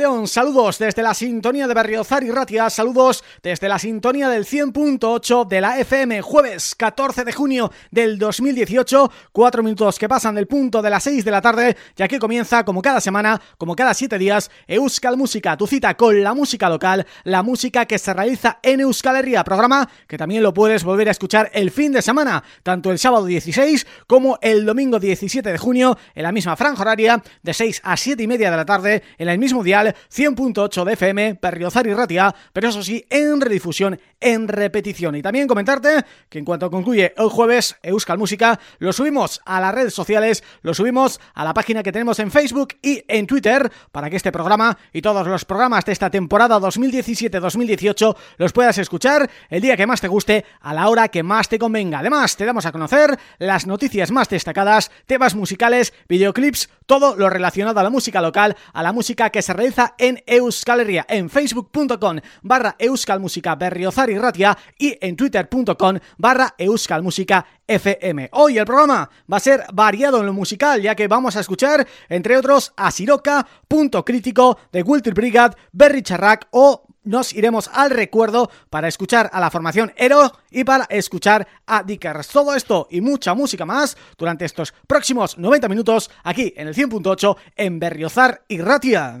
León, saludos desde la sintonía de Berriozar y Ratia, saludos desde la sintonía del 100.8 de la FM, jueves 14 de junio del 2018, cuatro minutos que pasan del punto de las 6 de la tarde, ya que comienza como cada semana, como cada siete días, Euskal Música, tu cita con la música local, la música que se realiza en Euskal Herria, programa que también lo puedes volver a escuchar el fin de semana, tanto el sábado 16 como el domingo 17 de junio, en la misma franja horaria, de 6 a 7 y media de la tarde, en el mismo dial 100.8 de FM, Perriozar y Ratia, pero eso sí, en redifusión, en repetición. Y también comentarte que en cuanto concluye el jueves Euskal Música, lo subimos a las redes sociales, lo subimos a la página que tenemos en Facebook y en Twitter, para que este programa y todos los programas de esta temporada 2017-2018 los puedas escuchar el día que más te guste, a la hora que más te convenga. Además, te damos a conocer las noticias más destacadas, temas musicales, videoclips, todo lo relacionado a la música local, a la música que se realiza en Euskal en facebook.com barra euskalmusica berriozar y ratia y en twitter.com barra euskalmusica FM. Hoy el programa va a ser variado en lo musical, ya que vamos a escuchar, entre otros, a Siroca, Punto Crítico, The Wilter Brigade, Berry Charrac o nos iremos al recuerdo para escuchar a la formación Ero y para escuchar a Dickers. Todo esto y mucha música más durante estos próximos 90 minutos aquí en el 100.8 en Berriozar y Ratia.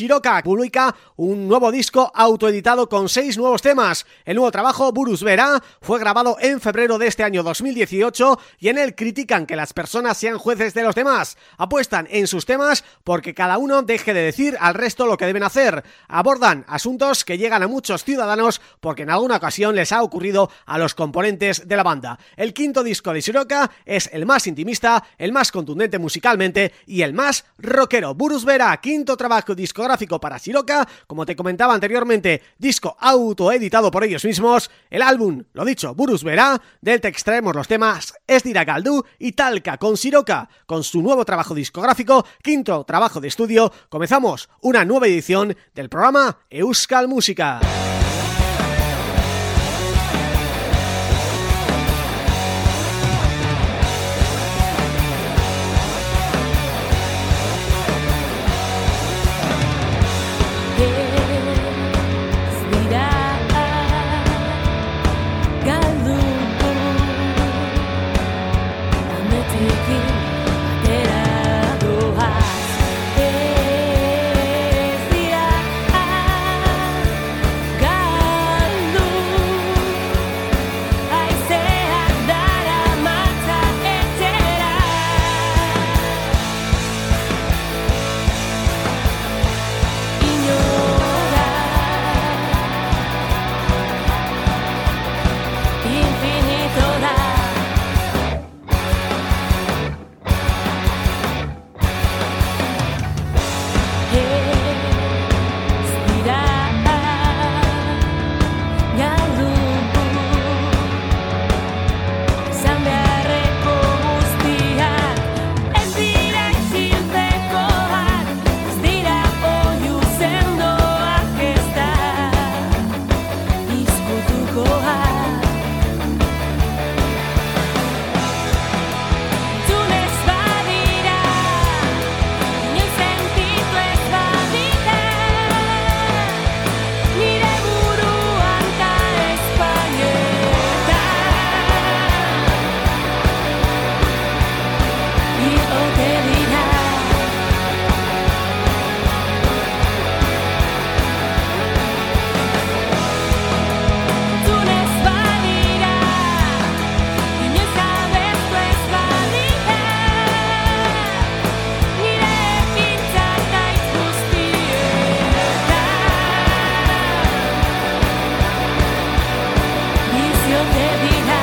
Shiroka publica un nuevo disco autoeditado con seis nuevos temas. El nuevo trabajo, Burus Vera, fue grabado en febrero de este año 2018 y en él critican que las personas sean jueces de los demás. Apuestan en sus temas porque cada uno deje de decir al resto lo que deben hacer. Abordan asuntos que llegan a muchos ciudadanos porque en alguna ocasión les ha ocurrido a los componentes de la banda. El quinto disco de Shiroka es el más intimista, el más contundente musicalmente y el más rockero. Burus Vera, quinto trabajo discográfico para Siroca, como te comentaba anteriormente, disco autoeditado por ellos mismos, el álbum, lo dicho, Burus Verá, del te extraemos los temas Esdira Galdú y Talca con Siroca, con su nuevo trabajo discográfico, quinto trabajo de estudio, comenzamos una nueva edición del programa Euskal Música. debida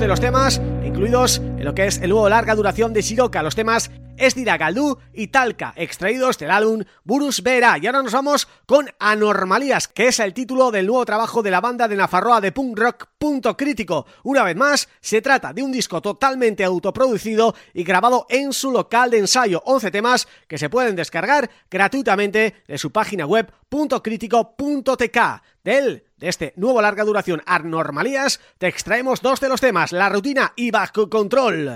de los temas incluidos en lo que es el nuevo larga duración de Shiroka, los temas Esdira Galdú y Talca, extraídos del álbum Burus Vera. Y ahora nos vamos con Anormalías, que es el título del nuevo trabajo de la banda de Nafarroa de punk rock Punto Crítico. Una vez más, se trata de un disco totalmente autoproducido y grabado en su local de ensayo. 11 temas que se pueden descargar gratuitamente de su página web puntocrítico.tk. De de este nuevo larga duración Anormalías, te extraemos dos de los temas, La Rutina y Bajo Control.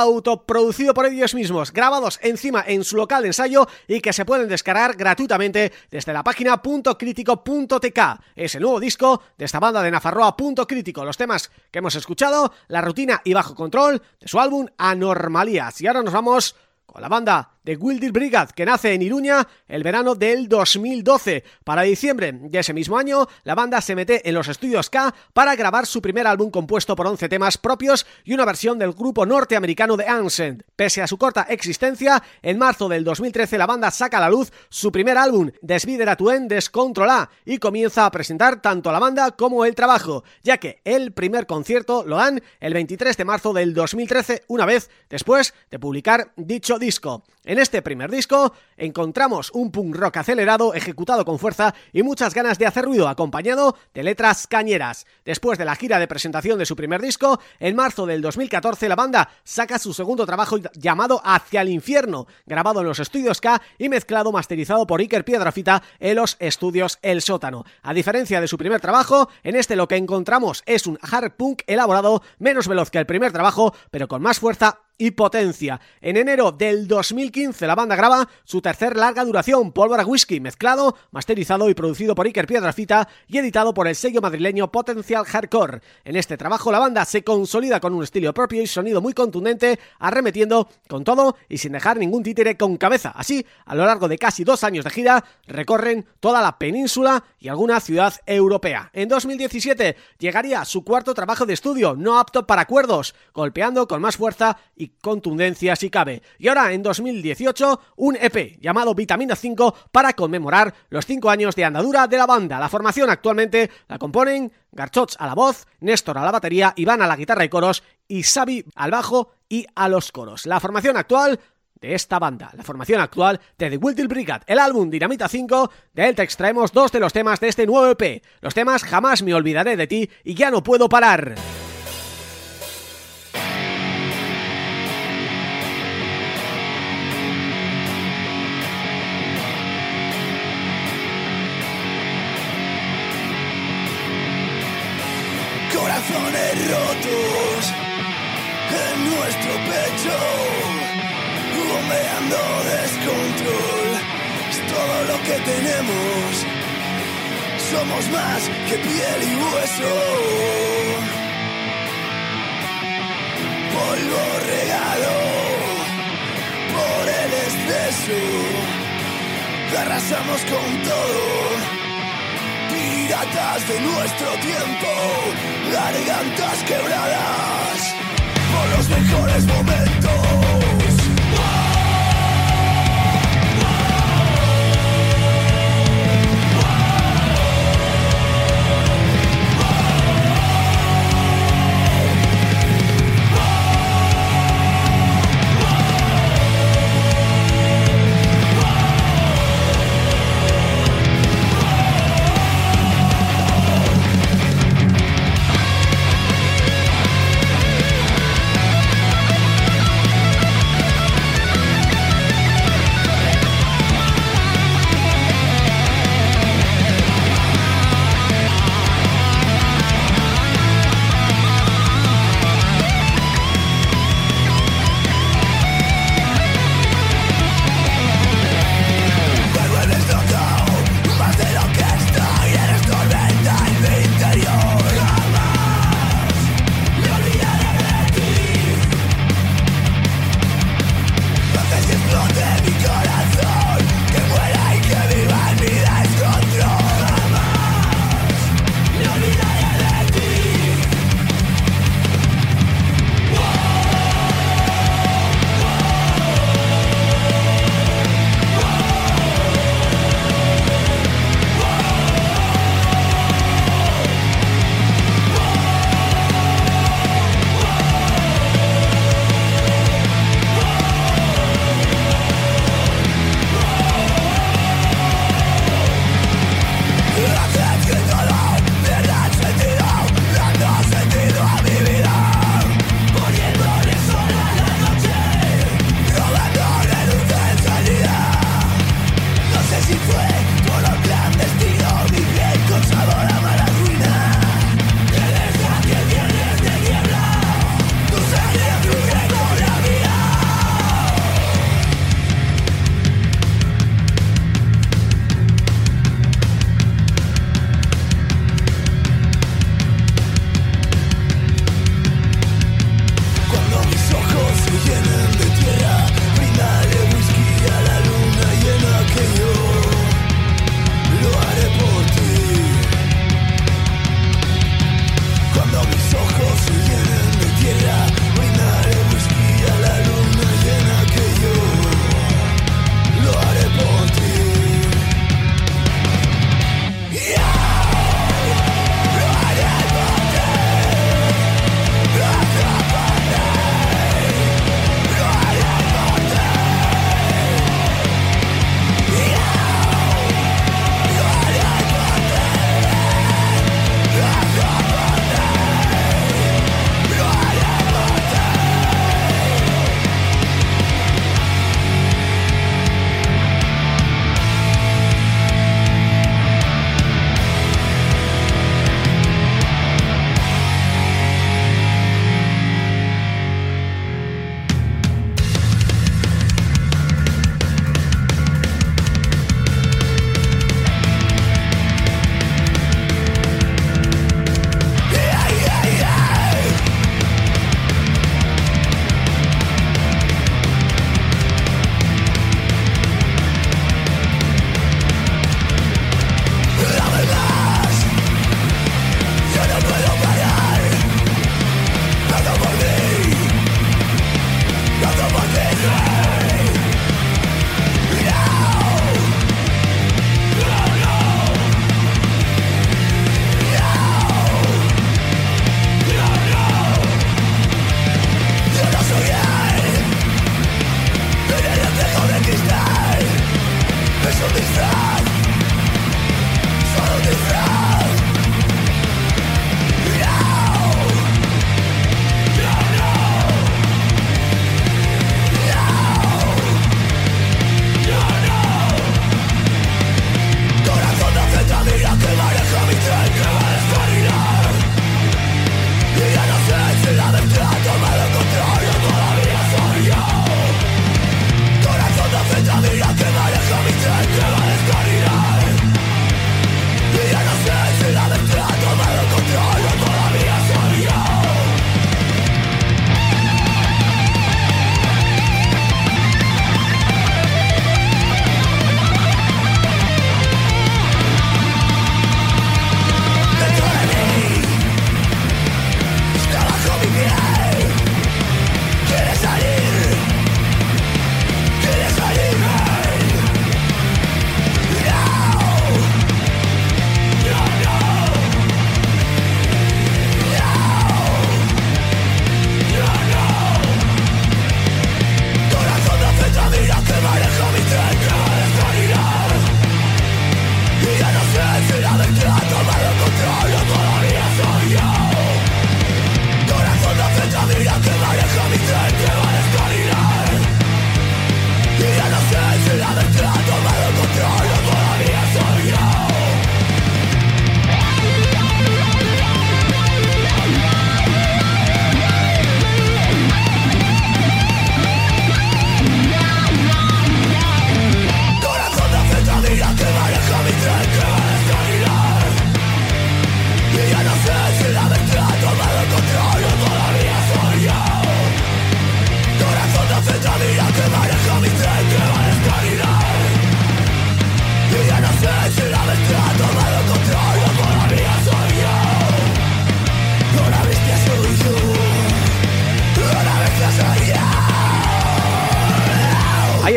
Autoproducido por ellos mismos, grabados encima en su local de ensayo y que se pueden descargar gratuitamente desde la página .crítico.tk. Es el nuevo disco de esta banda de Nafarroa Crítico. Los temas que hemos escuchado, La Rutina y Bajo Control, de su álbum Anormalías. Y ahora nos vamos con la banda de Wilder Brigade, que nace en Iruña el verano del 2012. Para diciembre de ese mismo año, la banda se mete en los estudios K para grabar su primer álbum compuesto por 11 temas propios y una versión del grupo norteamericano de Ancient. Pese a su corta existencia, en marzo del 2013 la banda saca a la luz su primer álbum, Desvidera Tuen Descontrola, y comienza a presentar tanto la banda como el trabajo, ya que el primer concierto lo dan el 23 de marzo del 2013, una vez después de publicar dicho disco. Este primer disco encontramos un punk rock acelerado, ejecutado con fuerza y muchas ganas de hacer ruido, acompañado de letras cañeras. Después de la gira de presentación de su primer disco, en marzo del 2014 la banda saca su segundo trabajo llamado Hacia el Infierno, grabado en los estudios K y mezclado masterizado por Iker Piedrafita en los estudios El Sótano. A diferencia de su primer trabajo, en este lo que encontramos es un hard punk elaborado, menos veloz que el primer trabajo, pero con más fuerza y potencia. En enero del 2015 la banda graba su tercer larga duración, Pólvora Whisky, mezclado, masterizado y producido por Iker Piedrafita y editado por el sello madrileño Potencial Hardcore. En este trabajo la banda se consolida con un estilo propio y sonido muy contundente, arremetiendo con todo y sin dejar ningún títere con cabeza. Así, a lo largo de casi dos años de gira, recorren toda la península y alguna ciudad europea. En 2017 llegaría su cuarto trabajo de estudio, no apto para acuerdos, golpeando con más fuerza y contundencia si cabe. Y ahora, en 2018, un EP llamado Vitamina 5 para conmemorar los 5 años de andadura de la banda. La formación actualmente la componen Garchots a la voz, Néstor a la batería, Iván a la guitarra y coros y Xavi al bajo y a los coros. La formación actual de esta banda, la formación actual de The Will Brigade, el álbum Dinamita 5, de él te extraemos dos de los temas de este nuevo EP, los temas Jamás me olvidaré de ti y Ya no puedo parar. En nuestro pecho bombeando descontrol. Es todo lo que tenemos. Somos más que piel y hueso. Polvo regado por el exceso. Arrasamos con todo. Piratas de nuestro tiempo. Gargantas quebradas por los mejores momentos.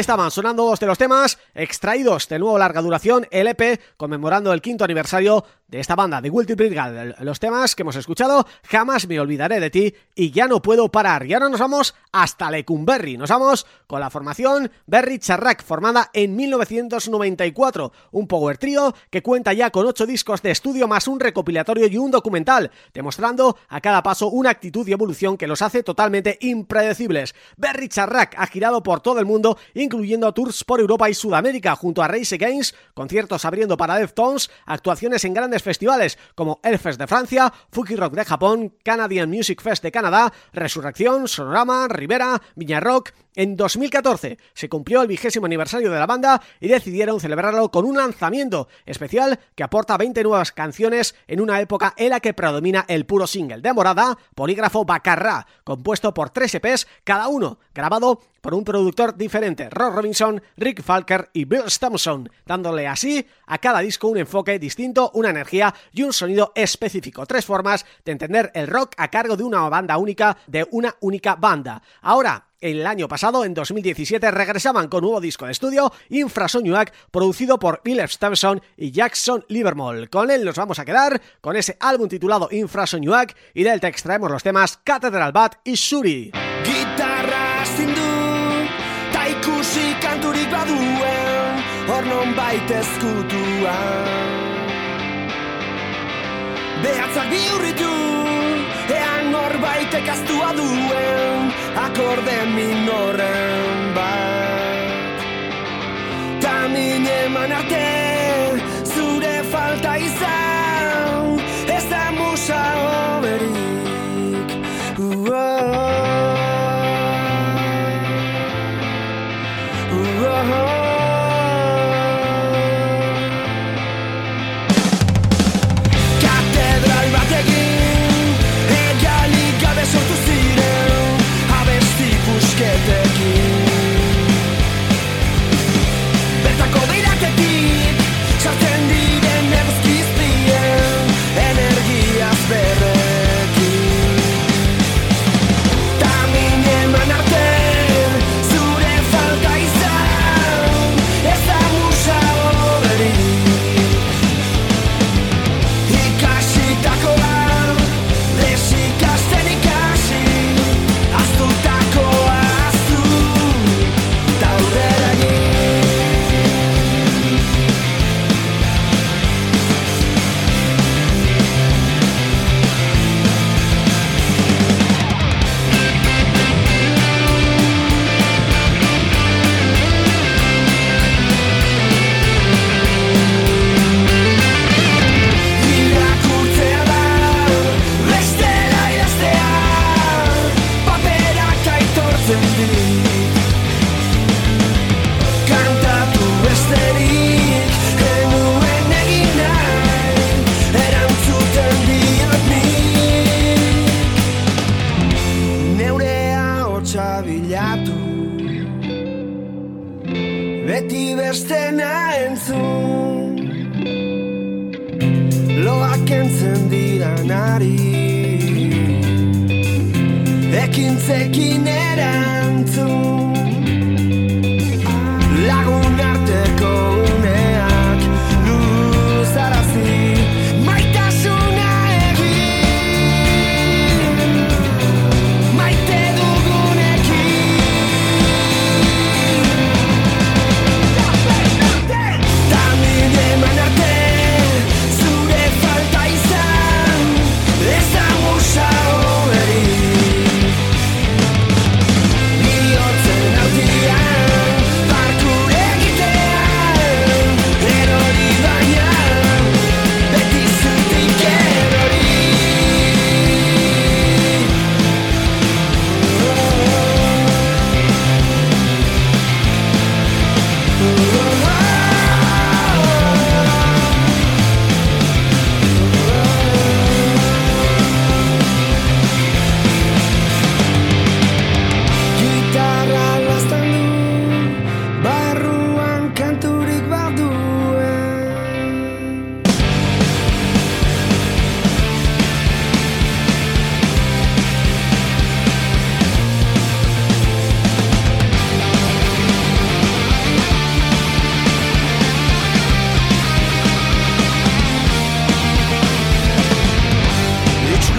Estaban sonando dos de los temas extraídos del nuevo larga duración, LP, conmemorando el quinto aniversario de esta banda, de Guilty Brigade. Los temas que hemos escuchado, Jamás me olvidaré de ti y Ya no puedo parar. Y ahora nos vamos hasta Lecumberri. Nos vamos con la formación Berry Charrac, formada en 1994. Un power trio que cuenta ya con ocho discos de estudio más un recopilatorio y un documental, demostrando a cada paso una actitud y evolución que los hace totalmente impredecibles. Berry Charrac ha girado por todo el mundo incluyendo tours por Europa y Sudamérica junto a Race Against, conciertos abriendo para Deftones, actuaciones en grandes festivales como Elfest de Francia, Fuki Rock de Japón, Canadian Music Fest de Canadá, Resurrección, Sonorama, Rivera, Viña Rock... En 2014 se cumplió el vigésimo aniversario de la banda y decidieron celebrarlo con un lanzamiento especial que aporta 20 nuevas canciones en una época en la que predomina el puro single de Morada, Polígrafo Bacarra, compuesto por tres EPs, cada uno grabado por un productor diferente, Rob Robinson, Rick Falker y Bill Stamson, dándole así a cada disco un enfoque distinto, una energía y un sonido específico. Tres formas de entender el rock a cargo de una banda única, de una única banda. Ahora, el año pasado, en 2017, regresaban con nuevo disco de estudio, Infrasonic, producido por Bill Stamson y Jackson Livermore. Con él nos vamos a quedar con ese álbum titulado Infrasonic y del te extraemos los temas Cathedral Bat y Shuri. kanturik baduen Hor non kastua duen Akorde minoren bat. Tamin eman arte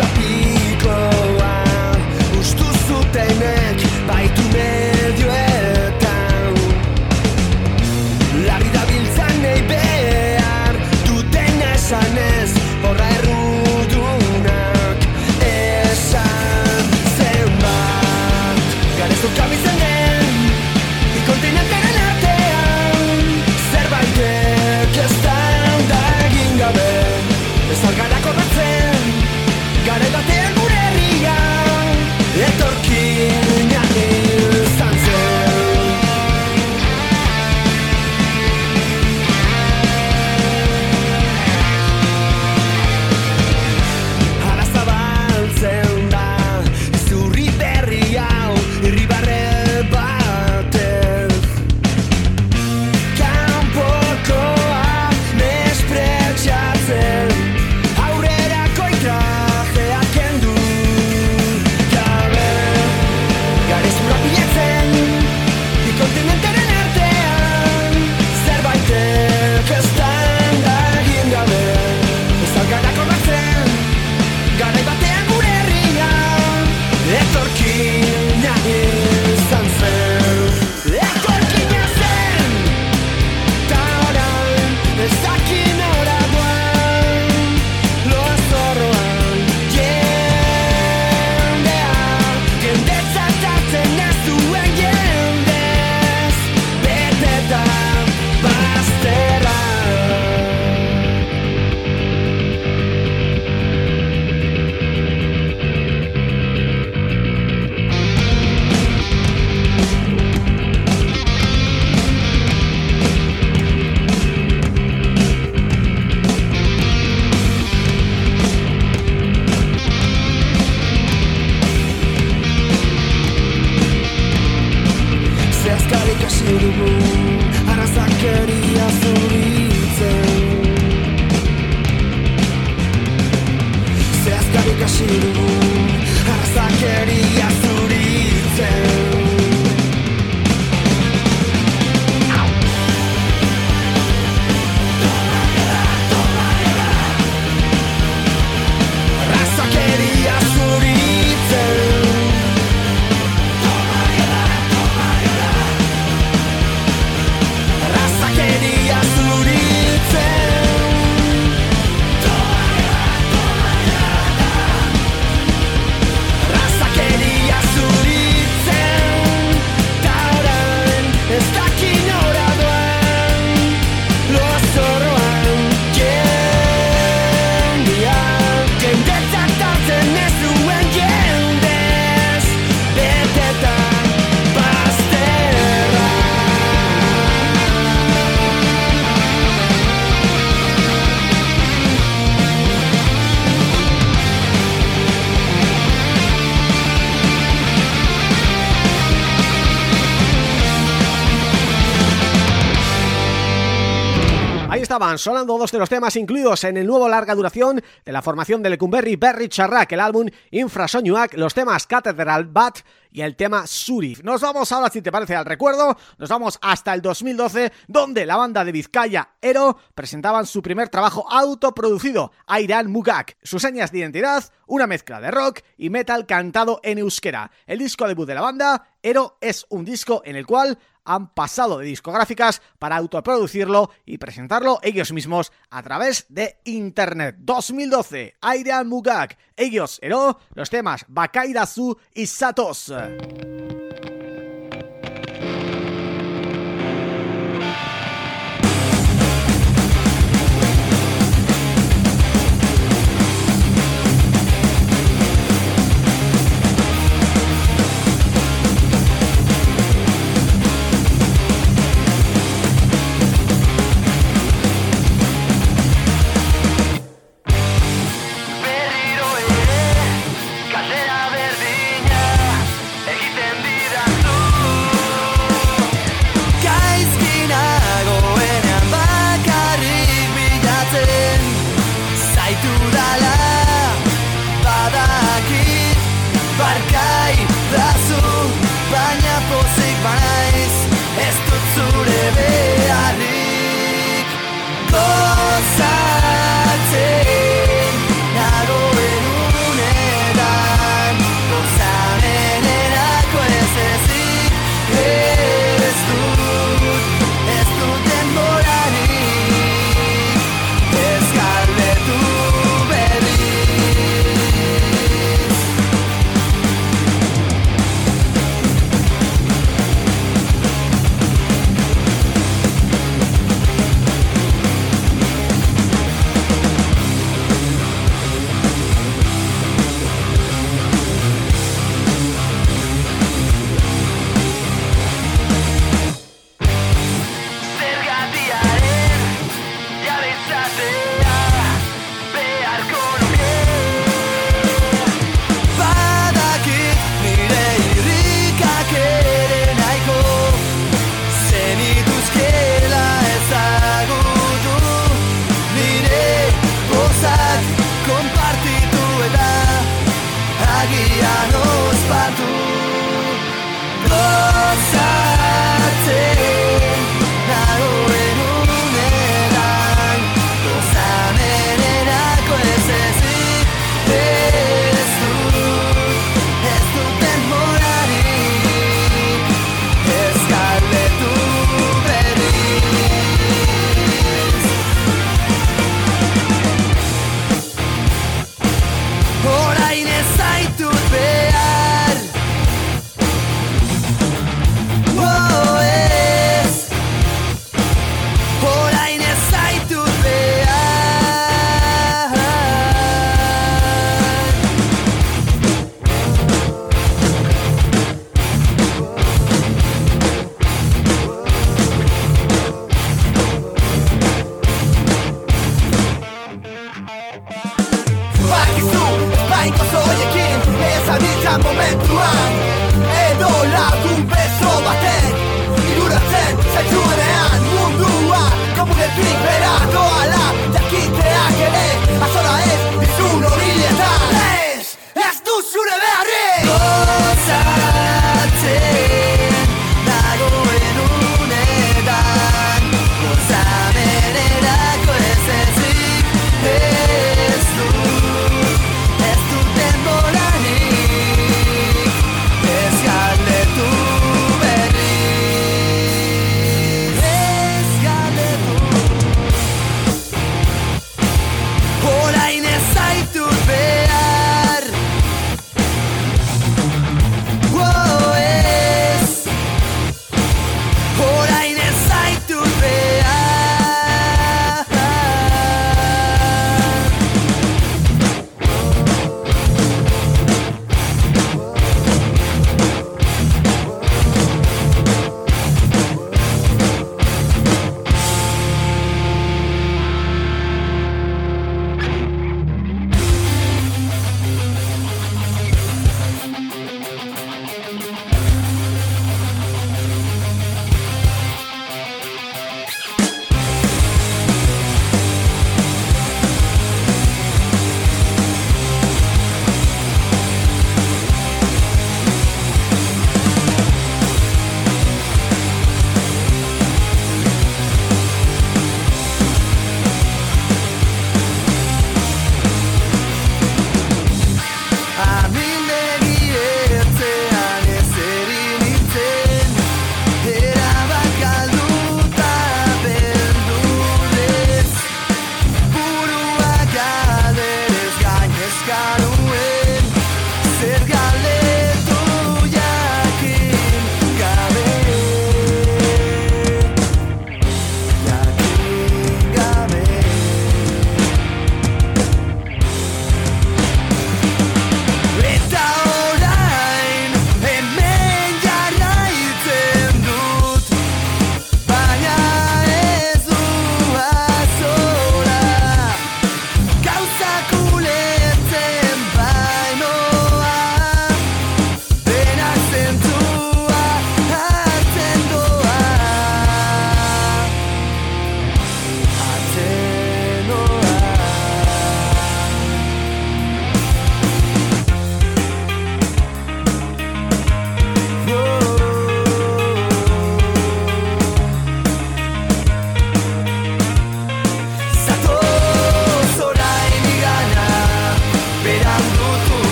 la piel. Estaban sonando dos de los temas incluidos en el nuevo larga duración de la formación de Lecumberri Berry Charrak, el álbum Infrasoñuac, los temas Cathedral Bat y el tema Surif. Nos vamos ahora, si te parece, al recuerdo, nos vamos hasta el 2012, donde la banda de Vizcaya Ero presentaban su primer trabajo autoproducido, Airan Mugak. Sus señas de identidad, una mezcla de rock y metal cantado en euskera. El disco debut de la banda, Ero, es un disco en el cual han pasado de discográficas para autoproducirlo y presentarlo ellos mismos a través de internet. 2012, Airean Mugak, ellos Ero, los temas Bakairazu y Satos.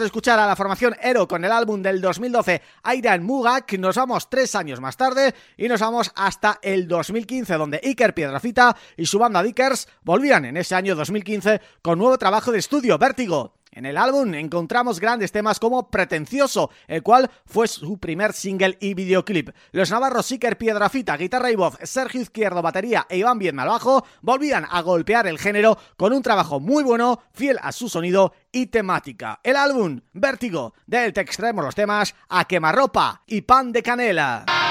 De escuchar a la formación Ero con el álbum del 2012 Airan Mugak, nos vamos tres años más tarde y nos vamos hasta el 2015 donde Iker Piedrafita y su banda Dickers volvían en ese año 2015 con nuevo trabajo de estudio Vértigo. En el álbum encontramos grandes temas como Pretencioso, el cual fue su primer single y videoclip. Los navarros Iker Piedrafita, guitarra y voz, Sergio Izquierdo, batería e Iván al bajo, volvían a golpear el género con un trabajo muy bueno, fiel a su sonido y temática. El álbum Vértigo, del te extraemos los temas A Quemarropa y Pan de Canela.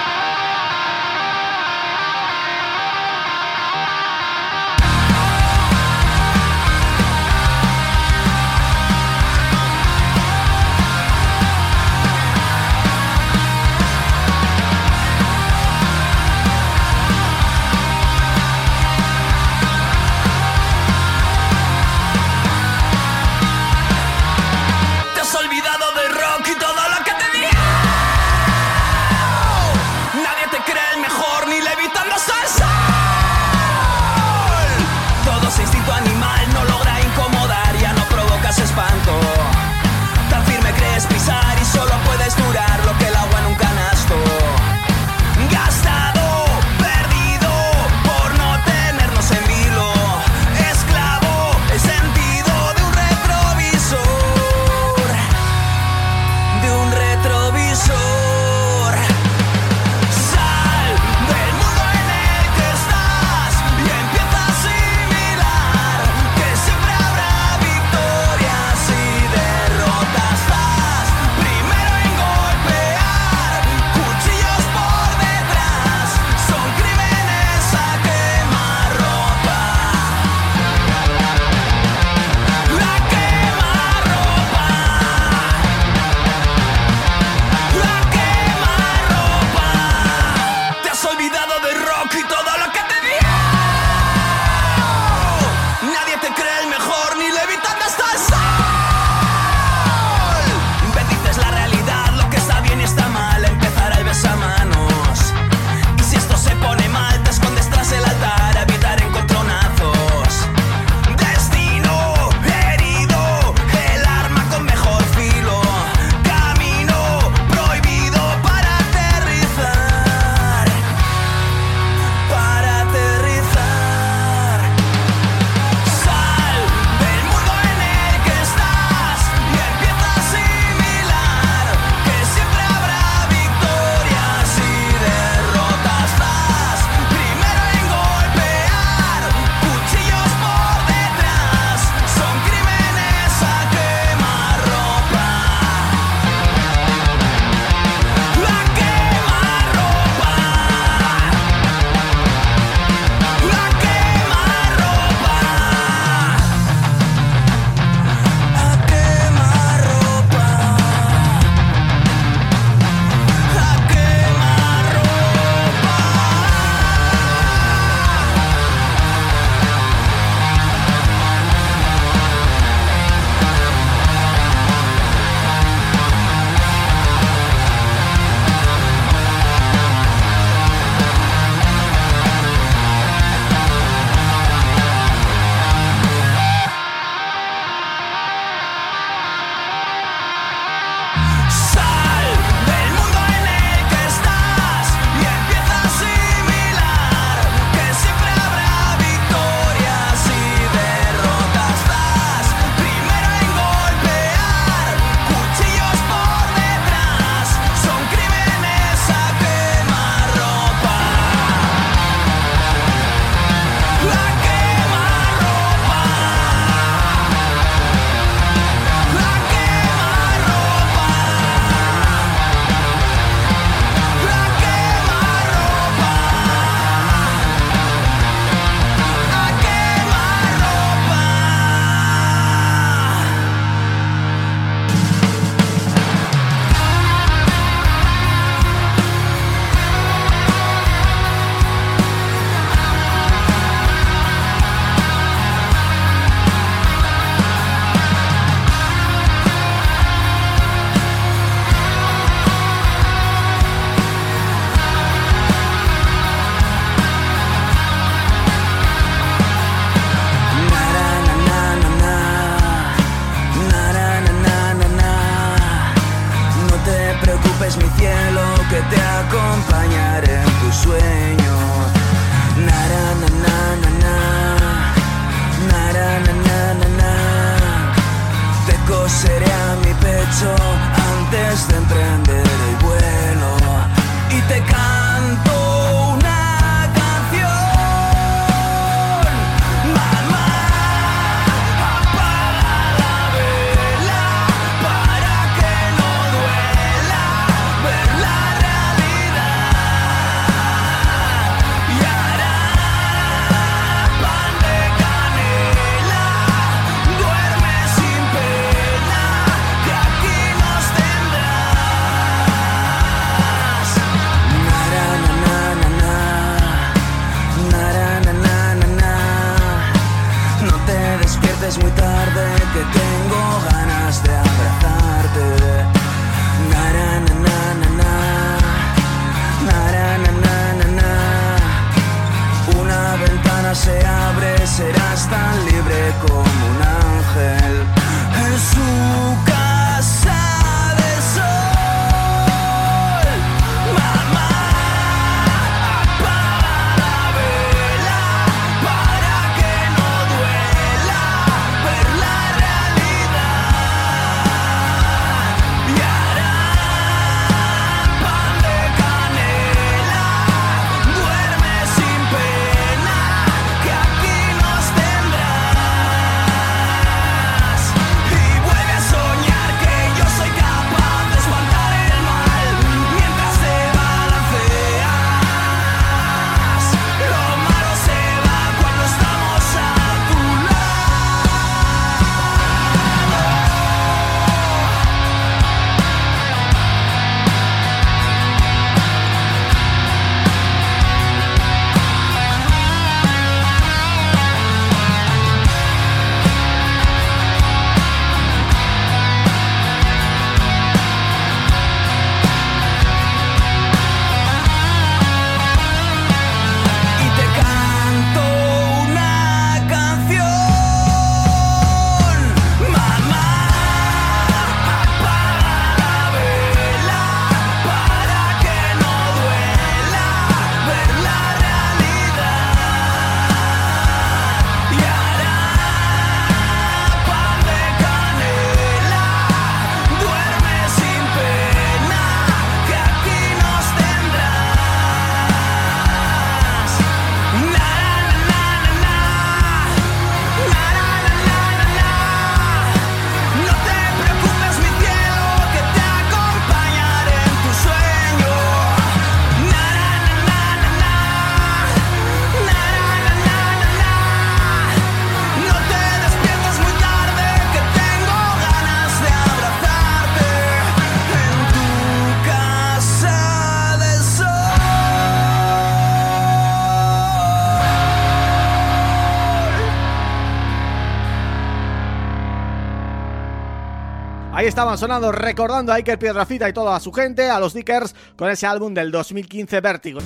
Estaban sonando recordando a Iker Piedrafita y toda su gente, a los Dickers, con ese álbum del 2015 Vértigo.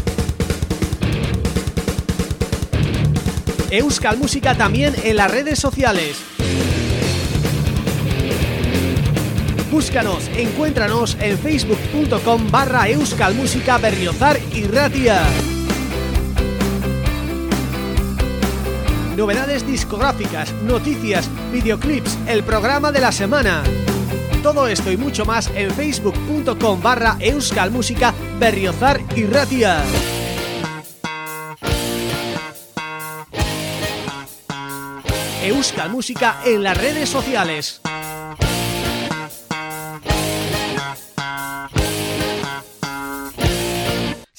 Euskal Música también en las redes sociales. Búscanos, encuéntranos en facebook.com barra Euskal Música Berriozar y Ratia. Novedades discográficas, noticias, videoclips, el programa de la semana. Todo esto y mucho más en facebook.com barra euskalmusica berriozar y ratia. Euskal Música en las redes sociales.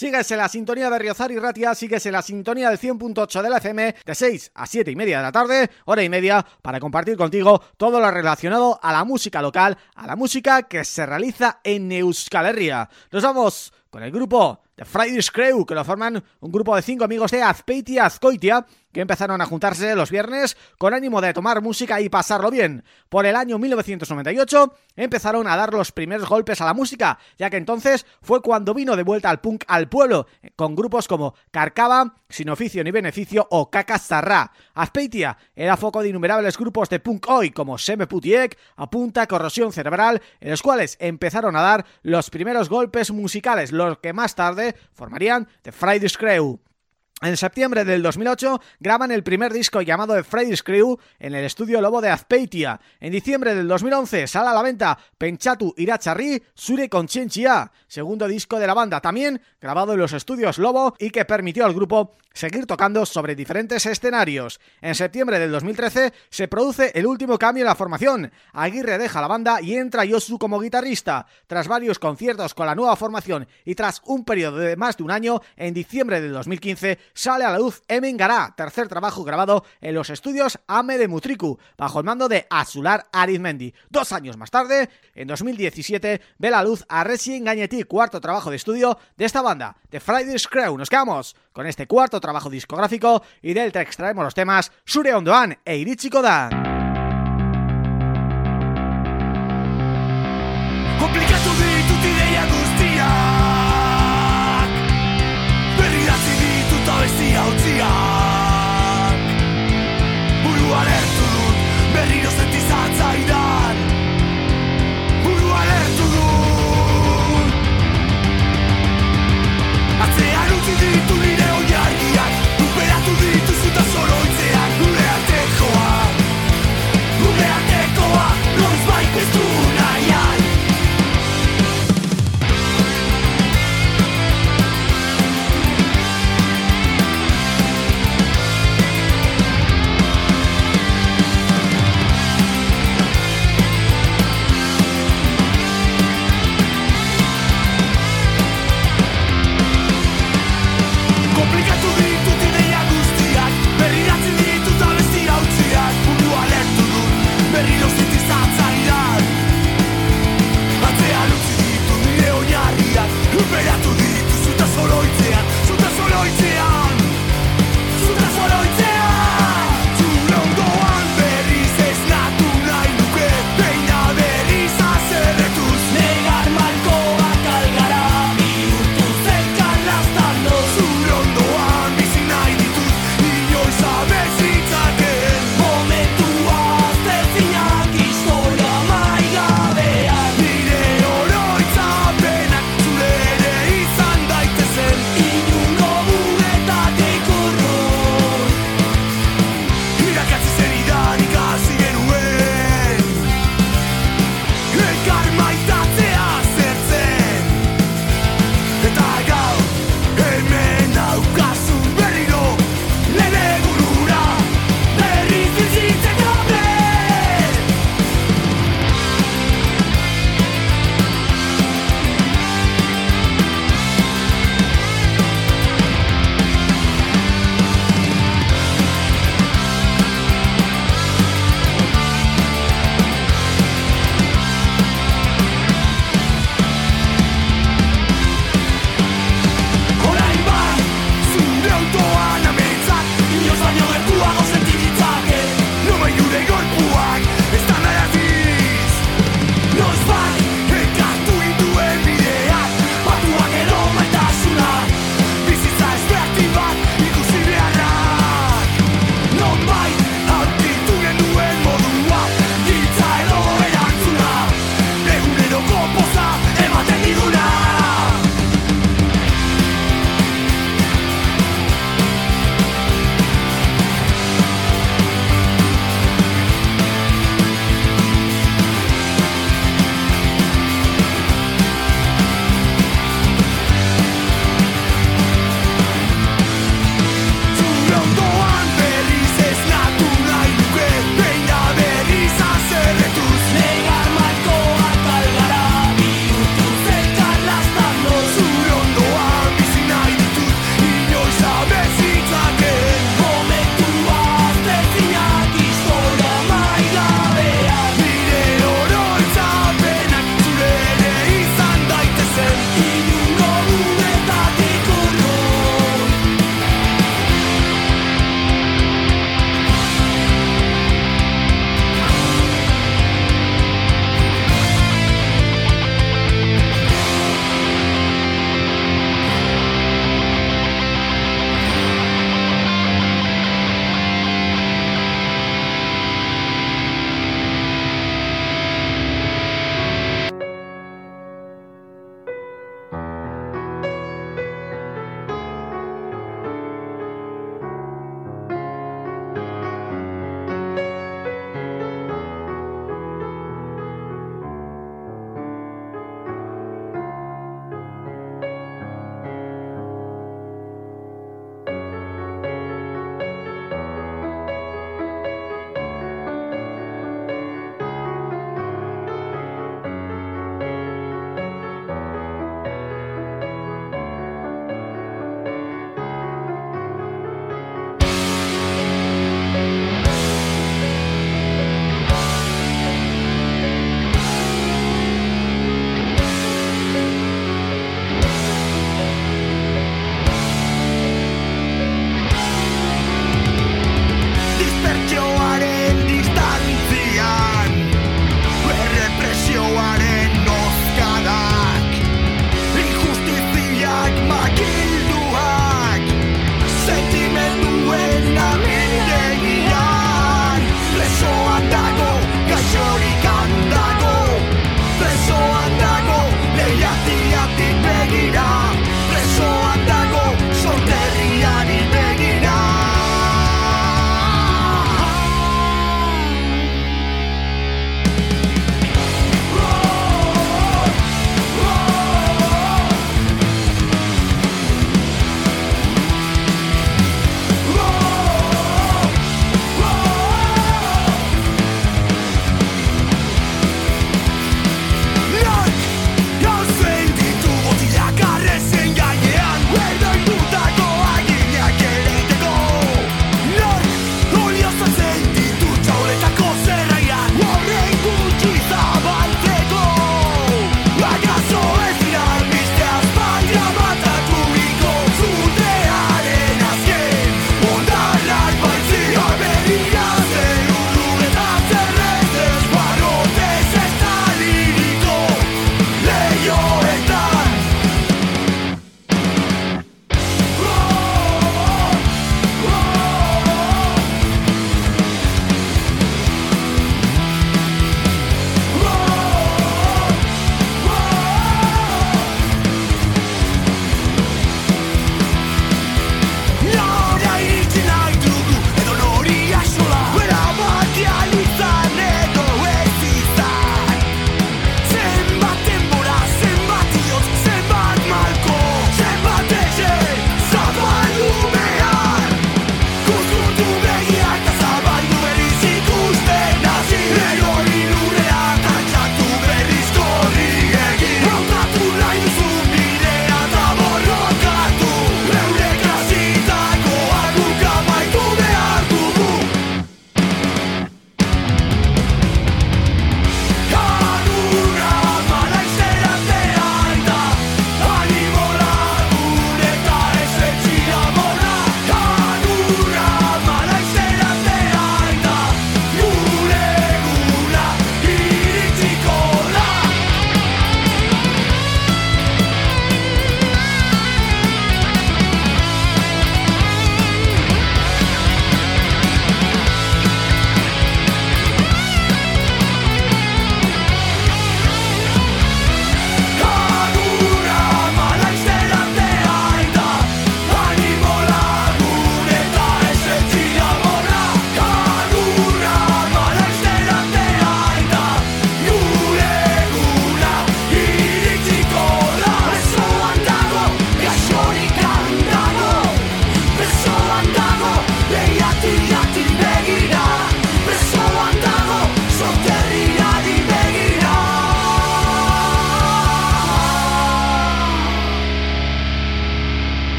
Síguese la sintonía de Riozar y Ratia, síguese la sintonía del 100.8 de la FM de 6 a 7 y media de la tarde, hora y media, para compartir contigo todo lo relacionado a la música local, a la música que se realiza en Euskal Herria. Nos vamos con el grupo de Friday's Crew, que lo forman un grupo de cinco amigos de Azpeitia Azcoitia, que empezaron a juntarse los viernes con ánimo de tomar música y pasarlo bien. Por el año 1998 empezaron a dar los primeros golpes a la música, ya que entonces fue cuando vino de vuelta al punk al pueblo, con grupos como Carcaba, Sin Oficio ni Beneficio o Cacastarra. Azpeitia era foco de innumerables grupos de punk hoy, como Seme Putiek, Apunta, Corrosión Cerebral, en los cuales empezaron a dar los primeros golpes musicales, los que más tarde formarían The Friday's Crew. En septiembre del 2008 graban el primer disco llamado The Freddy's Crew en el estudio Lobo de Azpeitia. En diciembre del 2011 sale a la venta Penchatu Iracharri Sure Conciencia, segundo disco de la banda, también grabado en los estudios Lobo y que permitió al grupo seguir tocando sobre diferentes escenarios. En septiembre del 2013 se produce el último cambio en la formación. Aguirre deja la banda y entra Yosu como guitarrista. Tras varios conciertos con la nueva formación y tras un periodo de más de un año, en diciembre del 2015 sale a la luz Emengará, tercer trabajo grabado en los estudios Ame de Mutriku, bajo el mando de Azular Arizmendi. Dos años más tarde, en 2017, ve la luz a Resident Gañetí, cuarto trabajo de estudio de esta banda, de Friday's Crew. Nos quedamos con este cuarto trabajo discográfico y del que extraemos los temas Sure Ondoan e Irichi Kodan.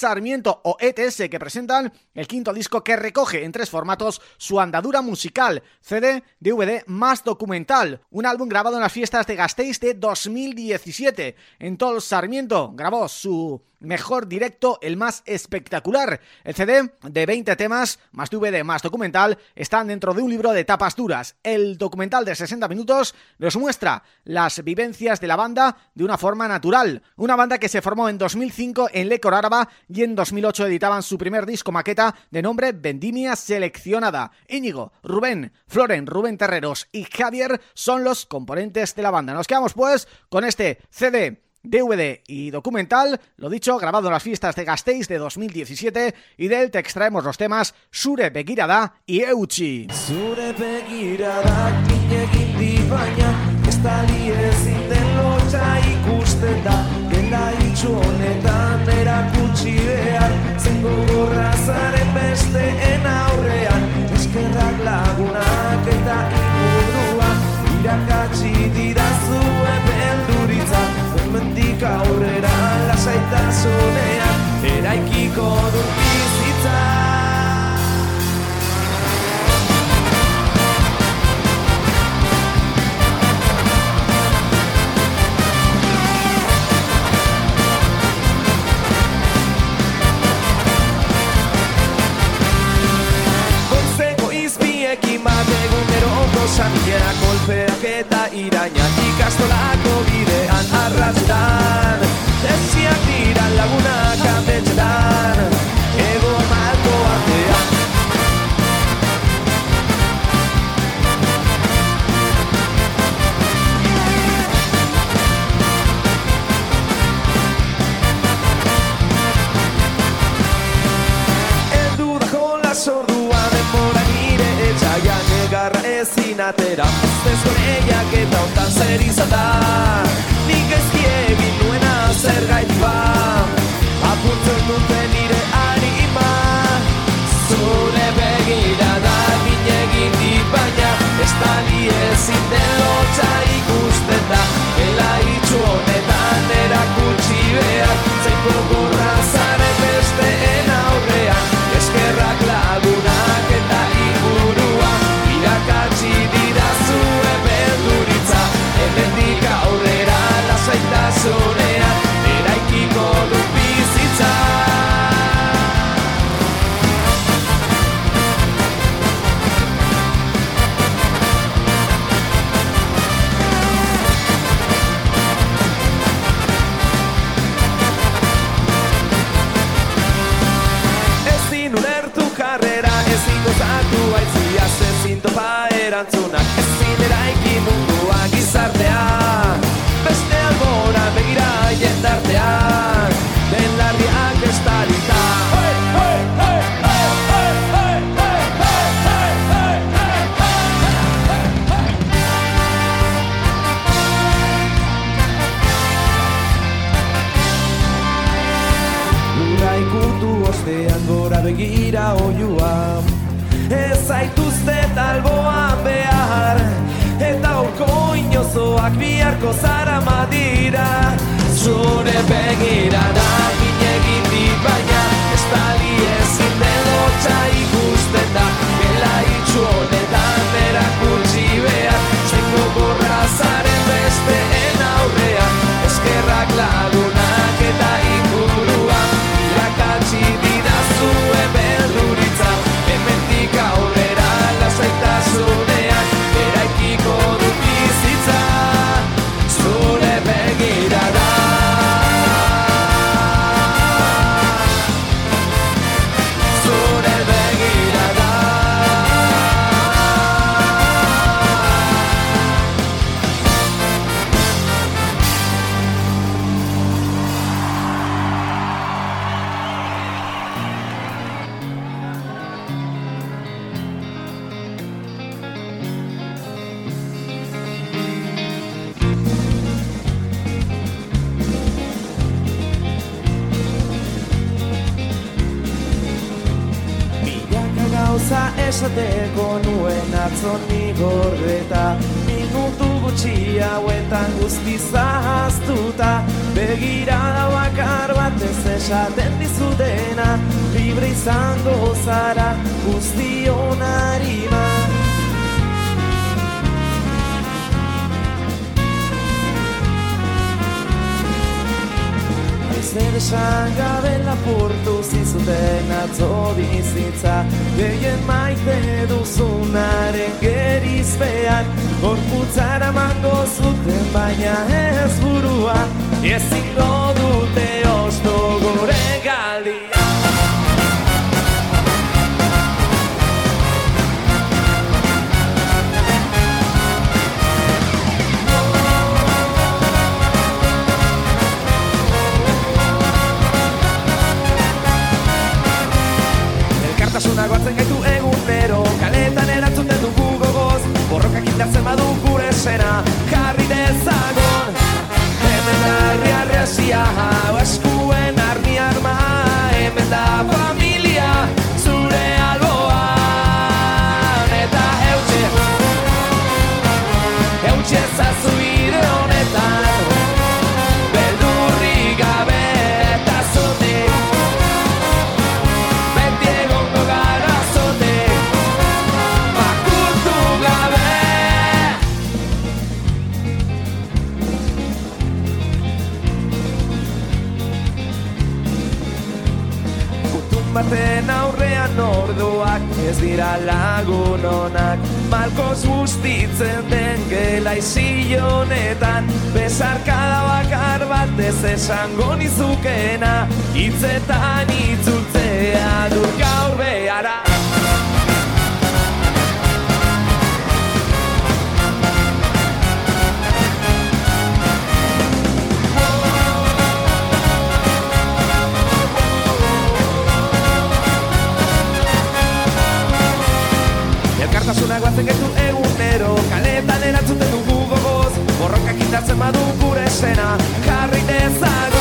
Sarmiento o ETS que presentan el quinto disco que recoge en tres formatos su andadura musical, CD, DVD más documental, un álbum grabado en las fiestas de Gasteiz de 2017. Entol Sarmiento grabó su mejor directo, el más espectacular. El CD de 20 temas, más DVD, más documental, están dentro de un libro de tapas duras. El documental de 60 minutos nos muestra las vivencias de la banda de una forma natural. Una banda que se formó en 2005 en Lecor Áraba y en 2008 editaban su primer disco maqueta de nombre Vendimia Seleccionada. Íñigo, Rubén, Floren, Rubén Terreros y Javier son los componentes de la banda. Nos quedamos pues con este CD DVD y documental, lo dicho, grabado en las fiestas de Gasteiz de 2017 y de él te extraemos los temas Sure Begirada y Euchi. Sure Begirada lotxa ikusten da. Gela itxu honetan erakutsi behar. Zengo gorra zaren besteen aurrean. Eskerrak lagunak eta ingurua Irakatsi dira zuen belduritzak hemendik aurrera lasaitasunean eraikiko dut eta irainak ikastolako bidean arrazutan Desiak dira lagunak ametxetan Ego malko artean. Eldu da jola sordua denbora nire etxaian Egarra ezin atera Ustezko lehiak eta ontan zer izan da Nik ezki egin nuena zer gaitu ba. Apurtzen dute nire harima Zure begira da ginegin dit baina Ez da ni ezin gizartea Beste albora begira jendartean, den larriak estalita Hey, hey, ikutu ostean gora begira oiua Ez zaituzte Eta diozoak biharko zara madira Zure begira da ginegin dit baina Estali ezin delotxa ikusten da Gela itxu honetan nuen atzoni gorreta Minutu gutxi hauetan guzti zahaztuta. Begirada bakar batez esaten dizutena Libre izango zara guztion harima Zer esan gabe lapurtu zizuten atzo bizitza Gehien maite duzunaren gerizpean Gorputzara mango zuten baina ez burua Ezingo dute osto gore Malkoz guztitzen den gela honetan Besarkada bakar bat ez esango nizukena Hitzetan itzultzea dut gaur Elkartasuna guatzen gaitu egunero Kaletan erantzuten dugu gogoz. Borrokak indartzen badu gure esena Jarri dezagon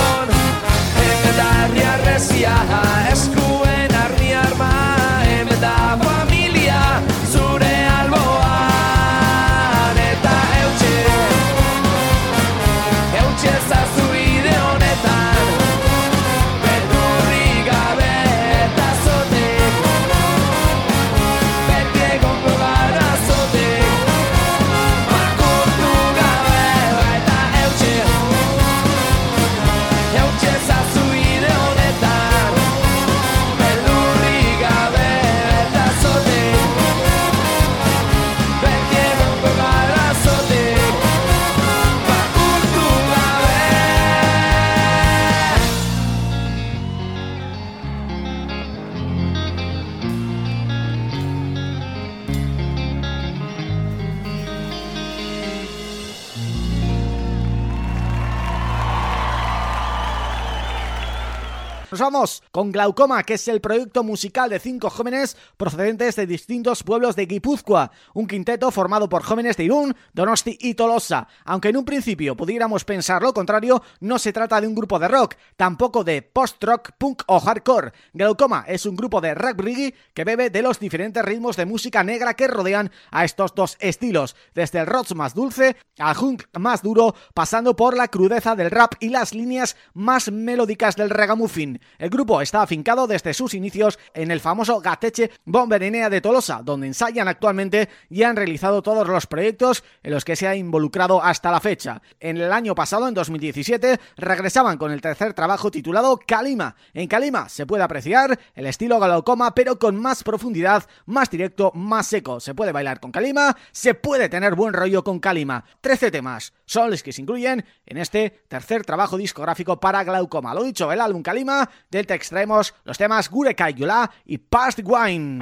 vamos con Glaucoma, que es el proyecto musical de cinco jóvenes procedentes de distintos pueblos de Guipúzcoa, un quinteto formado por jóvenes de Irún, Donosti y Tolosa. Aunque en un principio pudiéramos pensar lo contrario, no se trata de un grupo de rock, tampoco de post-rock, punk o hardcore. Glaucoma es un grupo de rock reggae que bebe de los diferentes ritmos de música negra que rodean a estos dos estilos, desde el rock más dulce al hunk más duro, pasando por la crudeza del rap y las líneas más melódicas del ragamuffin. El grupo está afincado desde sus inicios en el famoso Gateche Bomberinea de Tolosa, donde ensayan actualmente y han realizado todos los proyectos en los que se ha involucrado hasta la fecha. En el año pasado, en 2017, regresaban con el tercer trabajo titulado Kalima. En Kalima se puede apreciar el estilo glaucoma, pero con más profundidad, más directo, más seco. Se puede bailar con Kalima, se puede tener buen rollo con Kalima. 13 temas son los que se incluyen en este tercer trabajo discográfico para glaucoma. Lo dicho, el álbum Kalima, del te extraemos los temas Gurekai Yula y Past Wine.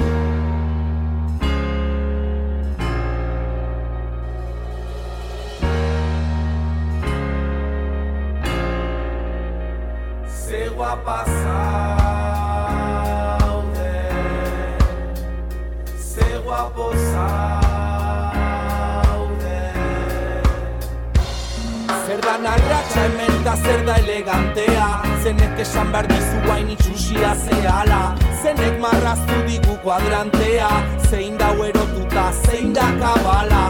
Zaude Da narratxa hemen da zer da elegantea? Zenek esan behar dizu guain itxusia zehala Zenek marraztu digu kuadrantea? Zein dau erotuta, zein da kabala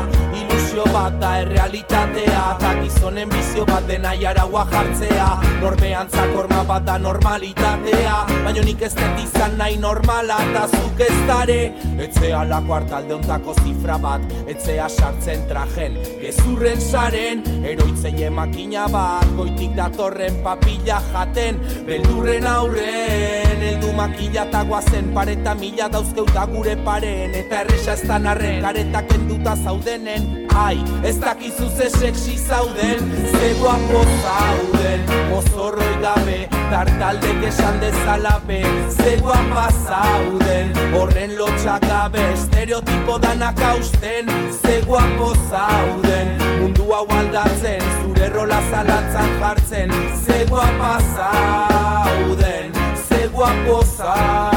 Ilusio bat da errealitatea. Ta gizonen bizio bat dena jaragua jartzea. Norbean zakorma bat da normalitatea. Baina nik ez dut izan nahi normala Ta zuk ez dare. Etzea la kuartalde ontako zifra bat. Etzea sartzen trajen Gezurren saren. Eroitzeie makina bat Goitik datorren papilla jaten. Beldurren aurren Eldu makila eta guazen Pareta mila dauzkeuta gure paren. Eta erresa ez da narren Karetak enduta zaudenen Ai, ez dakizu ze sexy zauden Ze guapo zauden. Mozorroi gabe Tartaldek esan dezala be Ze guapa zauden. Horren lotxak gabe Estereotipo danak hausten Ze guapo zauden. Mundu hau aldatzen Zure rola zalantzan jartzen Ze guapa zauden Ze guapo zauden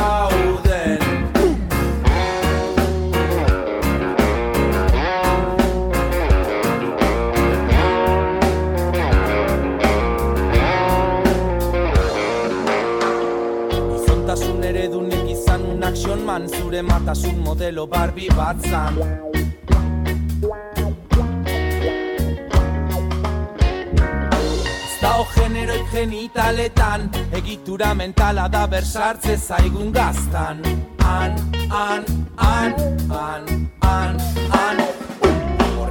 matasun modelo Barbie bat zan. Ez dago generoik genitaletan Egitura mentala da bersartze zaigun gaztan. An, an, an, an, an, an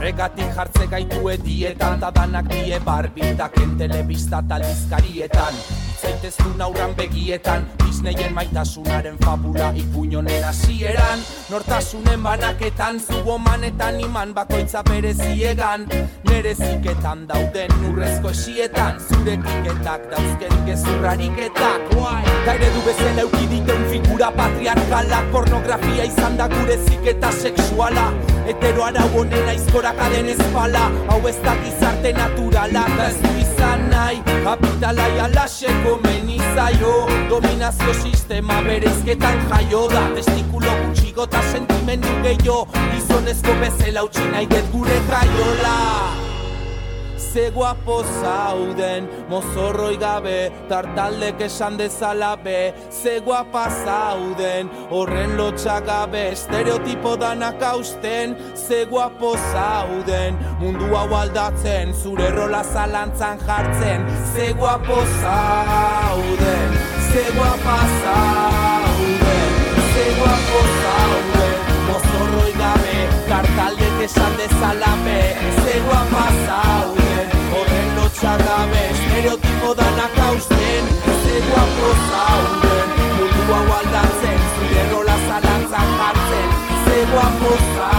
Horregatik jartze gaitue dietan Ta danak die barbitaken telebista talizkarietan Zaiteztun aurran begietan Disneyen maitasunaren fabula Ipuñonen hasieran. Nortasunen banaketan Zubomanetan iman bakoitza bereziegan. Nere ziketan dauden urrezko esietan Zure kiketak dauzken gezurrariketak Ta eredu bezala eukiditen figura patriarkalak Pornografia izan da gure ziketa sexuala Hetero arau honen aizkorak aden espala. Hau ez da gizarte naturala Da ez du izan nahi. Kapitalai alaxeko menizaio Dominazio sistema bereizketan jaio da. Testikulo gutxigo eta sentimendu gehiago. Gizonezko bezala utzi nahi dut gure traiola Ze guapo zauden, mozorroi gabe, tartaldek esan dezala be. Ze guapa zauden, horren lotxak gabe, estereotipo danak hausten. Ze guapo mundu hau aldatzen, zure rola zalantzan jartzen. Ze guapo zauden, ze guapa zauden, ze guapo Mozorroi gabe, kartaldek esan dezala be. Ze guapa lotxak gabe Estereotipo danak hausten, ze guapo zauden Mundu hau aldatzen, zure rola zalantzan jartzen Ze guapo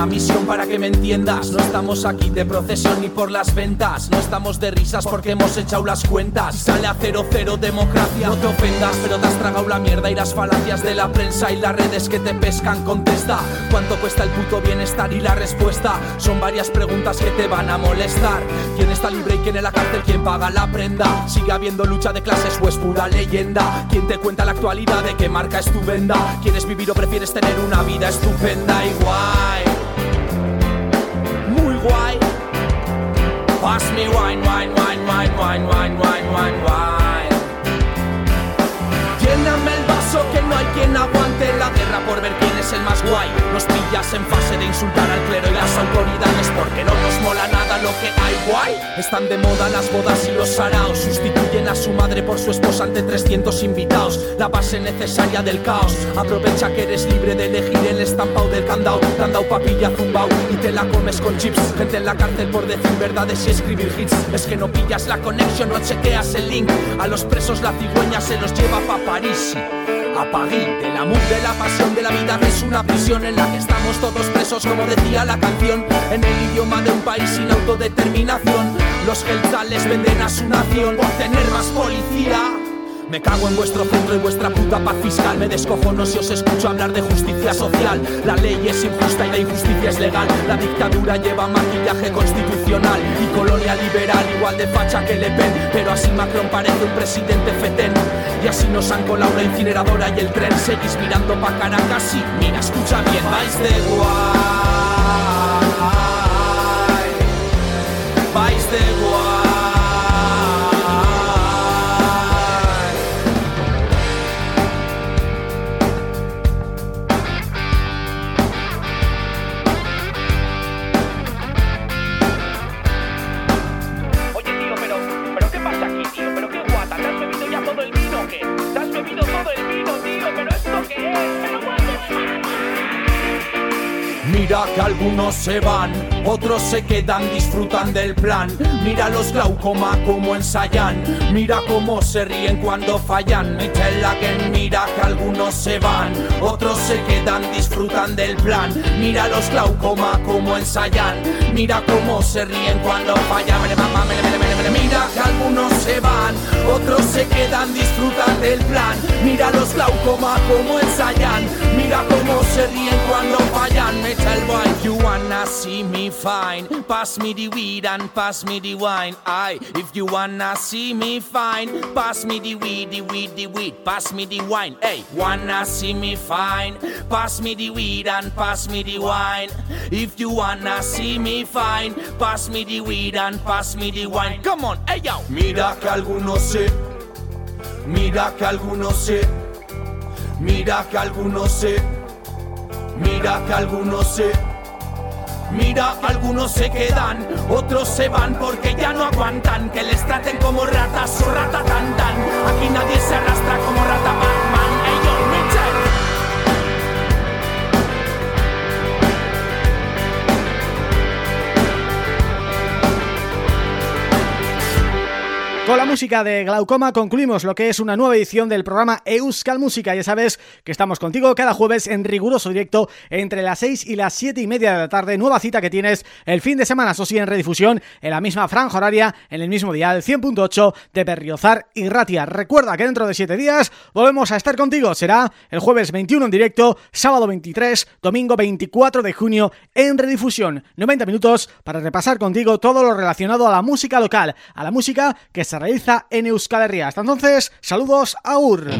una misión para que me entiendas. No estamos aquí de procesión ni por las ventas. No estamos de risas porque hemos echado las cuentas. Sale a cero cero democracia. No te ofendas, pero te has tragado la mierda y las falacias de la prensa y las redes que te pescan. Contesta, ¿cuánto cuesta el puto bienestar? Y la respuesta son varias preguntas que te van a molestar. ¿Quién está libre y quién en la cárcel? ¿Quién paga la prenda? ¿Sigue habiendo lucha de clases o es pura leyenda? ¿Quién te cuenta la actualidad de qué marca es tu venda? ¿Quieres vivir o prefieres tener una vida estupenda? Igual guay, guay. Pass me wine, wine, wine, wine, wine, wine, wine, wine, wine. Lléname el vaso que no hay quien aguante la guerra por ver quién es el más guay. Nos pillas en fase de insultar al clero y las autoridades porque no nos mola nada lo que hay guay. Están de moda las bodas y los saraos. Sustituyen a su madre por su esposa ante 300 invitados. La base necesaria del caos. Aprovecha que eres libre de elegir el estampado del candado. Candao papilla zumbao y te la comes con chips. Gente en la cárcel por decir verdades y escribir hits. Es que no pillas la conexión, no chequeas el link. A los presos la cigüeña se los lleva pa' París. A París, amor, de la pasión de la vida es una prisión en la que estamos todos presos, como decía la canción, en el idioma de un país sin autodeterminación. Los gelzales venden a su nación por tener más policía. Me cago en vuestro centro y vuestra puta paz fiscal. Me descojono si os escucho hablar de justicia social. La ley es injusta y la injusticia es legal. La dictadura lleva maquillaje constitucional y colonia liberal, igual de facha que Le Pen. Pero así Macron parece un presidente fetén. Y así nos han colado la incineradora y el tren. Seguís mirando pa' Caracas y mira, escucha bien, vais de guay. Vais de guay. Algunos se van, otros se quedan, disfrutan del plan. Mira los glaucoma como ensayan, mira cómo se ríen cuando fallan. Me tell again, mira que algunos se van, otros se quedan, disfrutan del plan. Mira los glaucoma como ensayan, mira cómo se ríen cuando fallan. Mira que algunos se van, otros se quedan, disfrutan del plan. Mira los glaucoma como ensayan, mira cómo se ríen cuando fallan. Tell boy, you wanna see me fine. Pass me the weed and pass me the wine. Aye, if you wanna see me fine, pass me the weed, the weed, the weed. Pass me the wine. Hey, wanna see me fine? Pass me the weed and pass me the wine. If you wanna see me fine, pass me the weed and pass me the wine. Come on, hey yo. Mira que algunos se, mira que algunos se, mira que algunos se. Mira que algunos se. Mira, algunos se quedan, otros se van porque ya no aguantan que les traten como ratas o rata tan tan. Aquí nadie se arrastra como rata Batman. Con la música de Glaucoma concluimos lo que es una nueva edición del programa Euskal Música. Ya sabes que estamos contigo cada jueves en riguroso directo entre las 6 y las 7 y media de la tarde. Nueva cita que tienes el fin de semana, eso sí, en redifusión, en la misma franja horaria, en el mismo día, el 100.8 de Berriozar y Ratia. Recuerda que dentro de 7 días volvemos a estar contigo. Será el jueves 21 en directo, sábado 23, domingo 24 de junio en redifusión. 90 minutos para repasar contigo todo lo relacionado a la música local, a la música que se realiza en Euskal Herria. Hasta entonces, saludos, aur.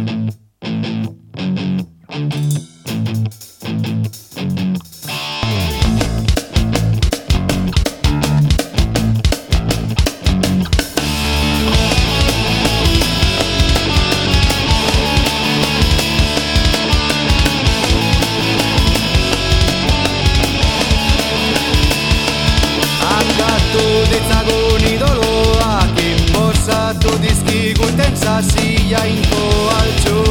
Inbozatu dizkiguten zazia inko altxu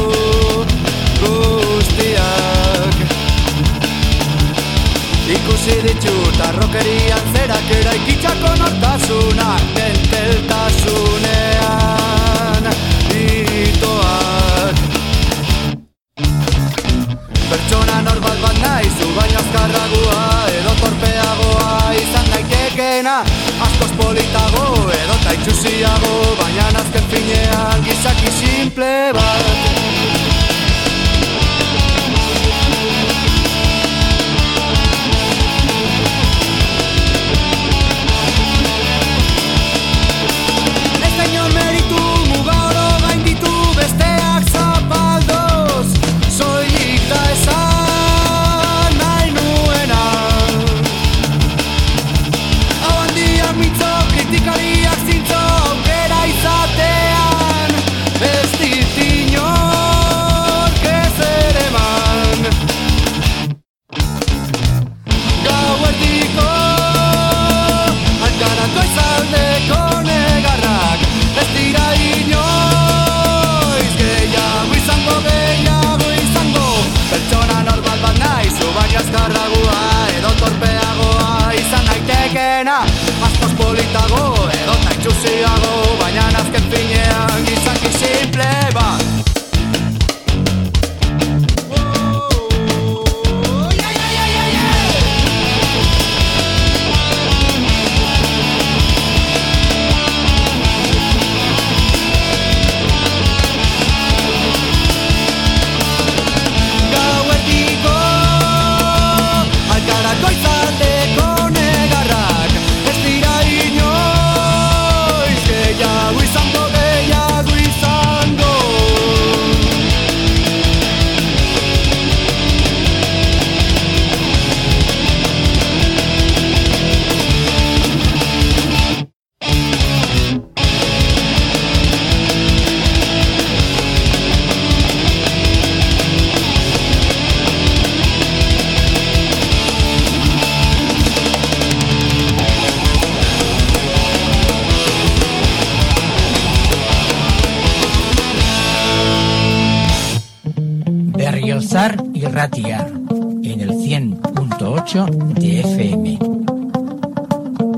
guztiak. Ikusi ditut arrokerian zerak eraikitzako nortasunak Tenteltasunean Politago edo taitxusiago baina azken finean gizaki simple bat